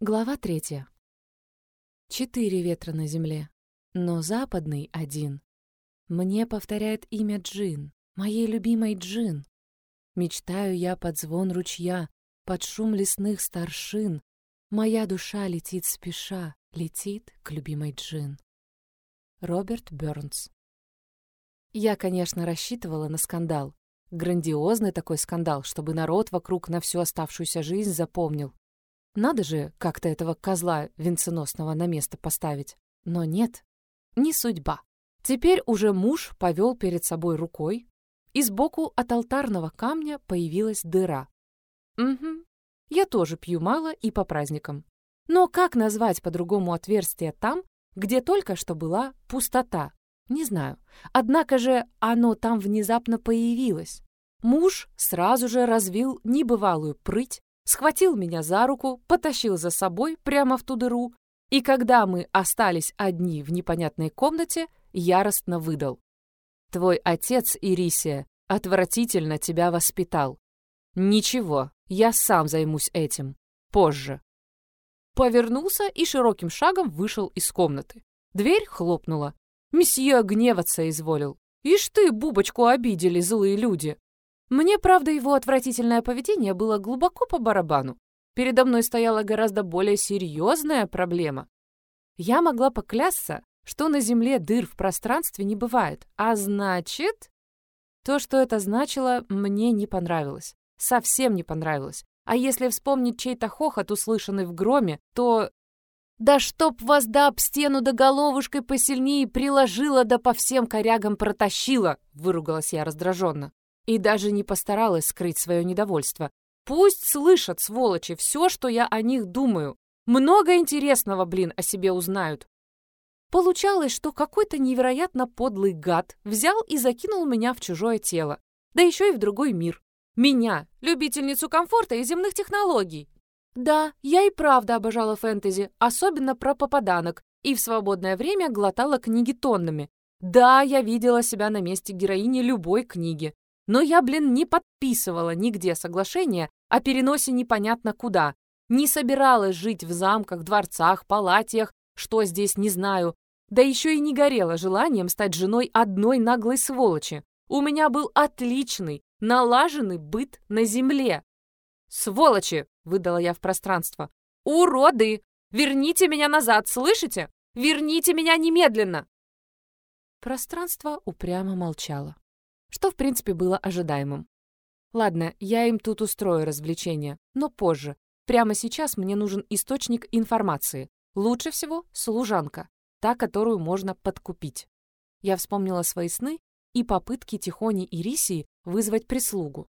Глава третья. Четыре ветра на земле, но западный один. Мне повторяет имя Джин, моей любимой Джин. Мечтаю я под звон ручья, под шум лесных старшин. Моя душа летит спеша, летит к любимой Джин. Роберт Бёрнс. Я, конечно, рассчитывала на скандал. Грандиозный такой скандал, чтобы народ вокруг на всю оставшуюся жизнь запомнил. Надо же как-то этого козла венценосного на место поставить. Но нет, не судьба. Теперь уже муж повел перед собой рукой, и сбоку от алтарного камня появилась дыра. Угу, я тоже пью мало и по праздникам. Но как назвать по-другому отверстие там, где только что была пустота? Не знаю. Однако же оно там внезапно появилось. Муж сразу же развил небывалую прыть, схватил меня за руку, потащил за собой прямо в ту дыру, и когда мы остались одни в непонятной комнате, яростно выдал. «Твой отец, Ирисия, отвратительно тебя воспитал. Ничего, я сам займусь этим. Позже». Повернулся и широким шагом вышел из комнаты. Дверь хлопнула. Месье гневаться изволил. «Ишь ты, бубочку обидели злые люди!» Мне, правда, его отвратительное поведение было глубоко по барабану. Передо мной стояла гораздо более серьезная проблема. Я могла поклясться, что на Земле дыр в пространстве не бывает, а значит... То, что это значило, мне не понравилось. Совсем не понравилось. А если вспомнить чей-то хохот, услышанный в громе, то... «Да чтоб вас да об стену да головушкой посильнее приложила, да по всем корягам протащила!» — выругалась я раздраженно и даже не постаралась скрыть свое недовольство. Пусть слышат, сволочи, все, что я о них думаю. Много интересного, блин, о себе узнают. Получалось, что какой-то невероятно подлый гад взял и закинул меня в чужое тело, да еще и в другой мир. Меня, любительницу комфорта и земных технологий. Да, я и правда обожала фэнтези, особенно про попаданок, и в свободное время глотала книги тоннами. Да, я видела себя на месте героини любой книги. Но я, блин, не подписывала нигде соглашение о переносе непонятно куда. Не собиралась жить в замках, дворцах, палатиях, что здесь не знаю. Да еще и не горела желанием стать женой одной наглой сволочи. У меня был отличный, налаженный быт на земле. «Сволочи!» — выдала я в пространство. «Уроды! Верните меня назад, слышите? Верните меня немедленно!» Пространство упрямо молчало что в принципе было ожидаемым. Ладно, я им тут устрою развлечение, но позже. Прямо сейчас мне нужен источник информации. Лучше всего служанка, та, которую можно подкупить. Я вспомнила свои сны и попытки Тихони и Рисии вызвать прислугу.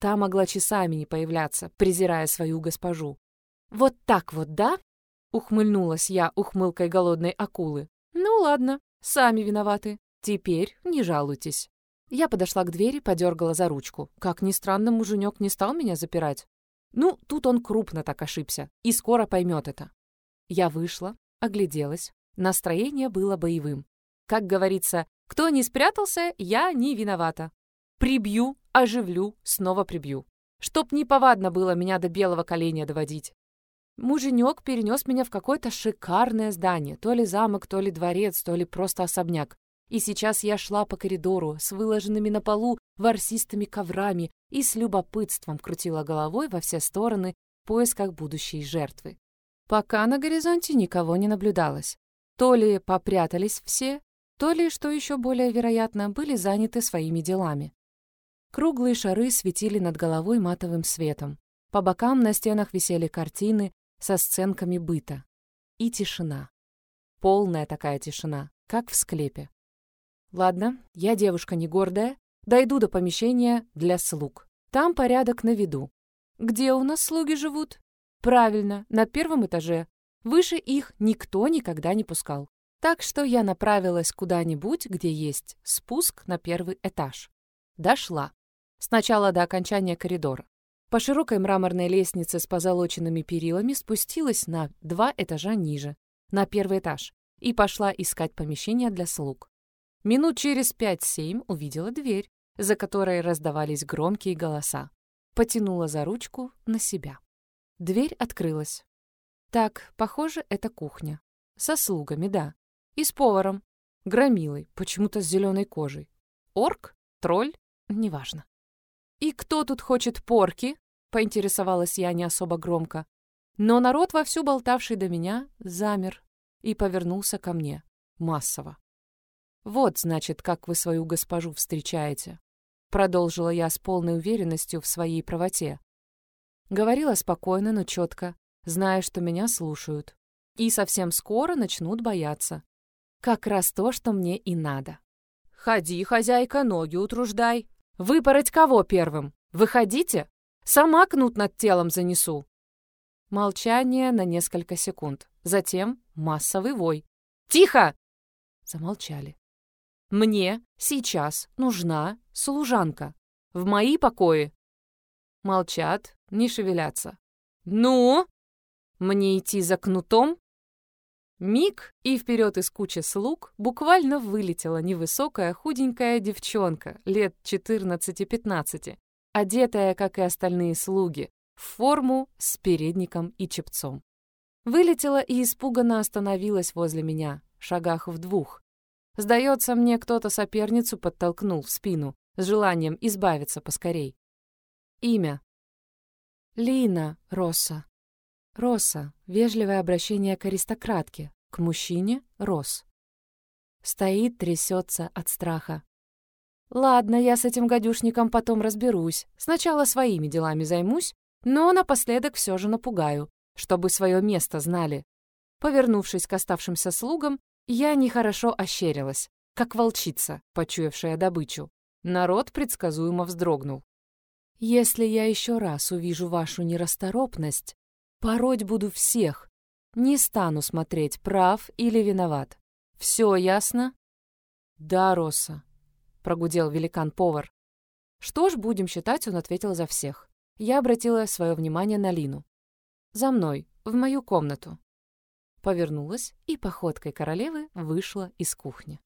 Та могла часами не появляться, презирая свою госпожу. «Вот так вот, да?» — ухмыльнулась я ухмылкой голодной акулы. «Ну ладно, сами виноваты. Теперь не жалуйтесь». Я подошла к двери, подергала за ручку. Как ни странно, муженек не стал меня запирать. Ну, тут он крупно так ошибся, и скоро поймет это. Я вышла, огляделась. Настроение было боевым. Как говорится, кто не спрятался, я не виновата. Прибью, оживлю, снова прибью. Чтоб неповадно было меня до белого коленя доводить. Муженек перенес меня в какое-то шикарное здание, то ли замок, то ли дворец, то ли просто особняк. И сейчас я шла по коридору с выложенными на полу ворсистыми коврами и с любопытством крутила головой во все стороны в поисках будущей жертвы. Пока на горизонте никого не наблюдалось. То ли попрятались все, то ли, что еще более вероятно, были заняты своими делами. Круглые шары светили над головой матовым светом. По бокам на стенах висели картины со сценками быта. И тишина. Полная такая тишина, как в склепе. Ладно, я девушка не гордая, дойду до помещения для слуг. Там порядок на виду. Где у нас слуги живут? Правильно, на первом этаже. Выше их никто никогда не пускал. Так что я направилась куда-нибудь, где есть спуск на первый этаж. Дошла. Сначала до окончания коридора. По широкой мраморной лестнице с позолоченными перилами спустилась на два этажа ниже, на первый этаж, и пошла искать помещение для слуг. Минут через пять-семь увидела дверь, за которой раздавались громкие голоса. Потянула за ручку на себя. Дверь открылась. Так, похоже, это кухня. Со слугами, да. И с поваром. Громилой, почему-то с зеленой кожей. Орк? Тролль? Неважно. «И кто тут хочет порки?» — поинтересовалась я не особо громко. Но народ, вовсю болтавший до меня, замер и повернулся ко мне. Массово. «Вот, значит, как вы свою госпожу встречаете», — продолжила я с полной уверенностью в своей правоте. Говорила спокойно, но четко, зная, что меня слушают. И совсем скоро начнут бояться. Как раз то, что мне и надо. «Ходи, хозяйка, ноги утруждай. Выпороть кого первым? Выходите? Сама кнут над телом занесу». Молчание на несколько секунд. Затем массовый вой. «Тихо!» Замолчали. «Мне сейчас нужна служанка. В мои покои». Молчат, не шевелятся. «Ну? Мне идти за кнутом?» Миг, и вперед из кучи слуг буквально вылетела невысокая худенькая девчонка лет 14-15, одетая, как и остальные слуги, в форму с передником и чепцом. Вылетела и испуганно остановилась возле меня, шагах в двух. Сдается мне, кто-то соперницу подтолкнул в спину с желанием избавиться поскорей. Имя. Лина Росса. Росса — вежливое обращение к аристократке, к мужчине — Рос. Стоит, трясется от страха. Ладно, я с этим гадюшником потом разберусь. Сначала своими делами займусь, но напоследок все же напугаю, чтобы свое место знали. Повернувшись к оставшимся слугам, я нехорошо ощерилась, как волчица, почуявшая добычу. Народ предсказуемо вздрогнул. «Если я еще раз увижу вашу нерасторопность, Пороть буду всех. Не стану смотреть, прав или виноват. Все ясно? Да, Роса, прогудел великан-повар. Что ж, будем считать, он ответил за всех. Я обратила свое внимание на Лину. За мной, в мою комнату. Повернулась и походкой королевы вышла из кухни.